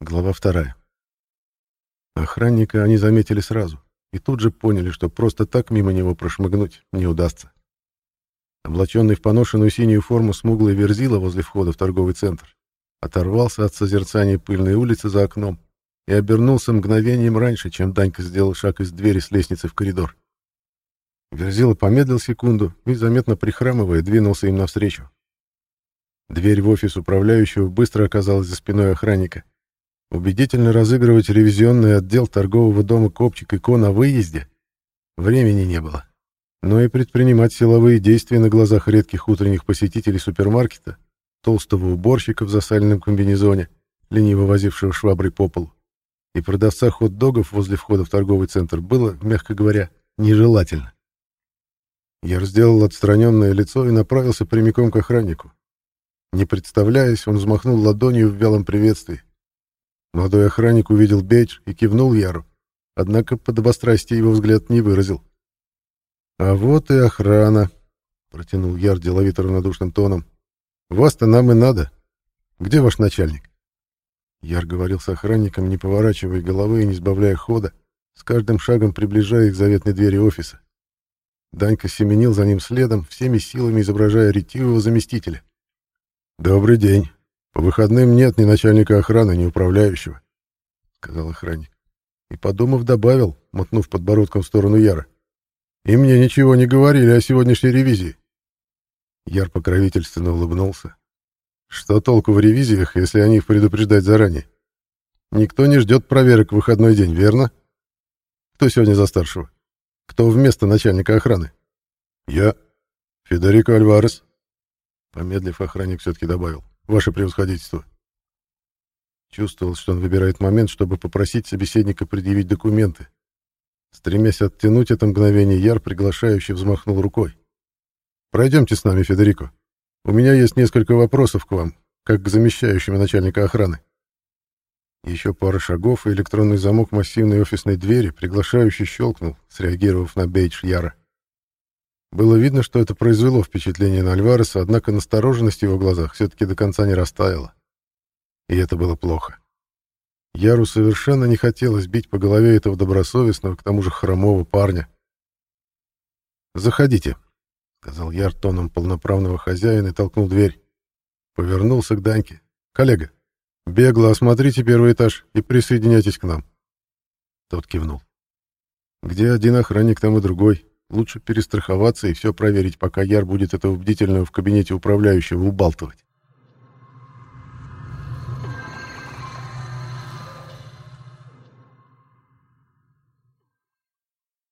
Глава вторая. Охранника они заметили сразу и тут же поняли, что просто так мимо него прошмыгнуть не удастся. Облаченный в поношенную синюю форму смуглый верзила возле входа в торговый центр оторвался от созерцания пыльной улицы за окном и обернулся мгновением раньше, чем Данька сделал шаг из двери с лестницы в коридор. Верзила помедлил секунду и, заметно прихрамывая, двинулся им навстречу. Дверь в офис управляющего быстро оказалась за спиной охранника. Убедительно разыгрывать ревизионный отдел торгового дома «Копчик» и «Кон» о выезде времени не было. Но и предпринимать силовые действия на глазах редких утренних посетителей супермаркета, толстого уборщика в засаленном комбинезоне, лениво возившего шваброй по полу, и продавца хот-догов возле входа в торговый центр было, мягко говоря, нежелательно. Я сделал отстраненное лицо и направился прямиком к охраннику. Не представляясь, он взмахнул ладонью в вялом приветствии. Молодой охранник увидел бейдж и кивнул Яру, однако подобострастие его взгляд не выразил. «А вот и охрана», — протянул Яр деловито равнодушным тоном. «Вас-то нам и надо. Где ваш начальник?» Яр говорил с охранником, не поворачивая головы и не сбавляя хода, с каждым шагом приближая к заветной двери офиса. Данька семенил за ним следом, всеми силами изображая ретивого заместителя. «Добрый день. По выходным нет ни начальника охраны, ни управляющего», — сказал охранник. И, подумав, добавил, мотнув подбородком в сторону Яра. «И мне ничего не говорили о сегодняшней ревизии». Яр покровительственно улыбнулся. «Что толку в ревизиях, если о них предупреждать заранее? Никто не ждет проверок в выходной день, верно? Кто сегодня за старшего? Кто вместо начальника охраны?» «Я. Федерико Альварес», Помедлив, охранник все-таки добавил. «Ваше превосходительство». Чувствовал, что он выбирает момент, чтобы попросить собеседника предъявить документы. Стремясь оттянуть это мгновение, Яр приглашающе взмахнул рукой. «Пройдемте с нами, Федерико. У меня есть несколько вопросов к вам, как к замещающему начальника охраны». Еще пара шагов, и электронный замок массивной офисной двери приглашающе щелкнул, среагировав на бейдж Яра. Было видно, что это произвело впечатление на Альвареса, однако настороженность в его глазах все-таки до конца не растаяла. И это было плохо. Яру совершенно не хотелось бить по голове этого добросовестного, к тому же хромого парня. «Заходите», — сказал Яр тоном полноправного хозяина и толкнул дверь. Повернулся к Даньке. «Коллега, бегло осмотрите первый этаж и присоединяйтесь к нам». Тот кивнул. «Где один охранник, там и другой. Лучше перестраховаться и все проверить, пока Яр будет этого бдительного в кабинете управляющего убалтывать.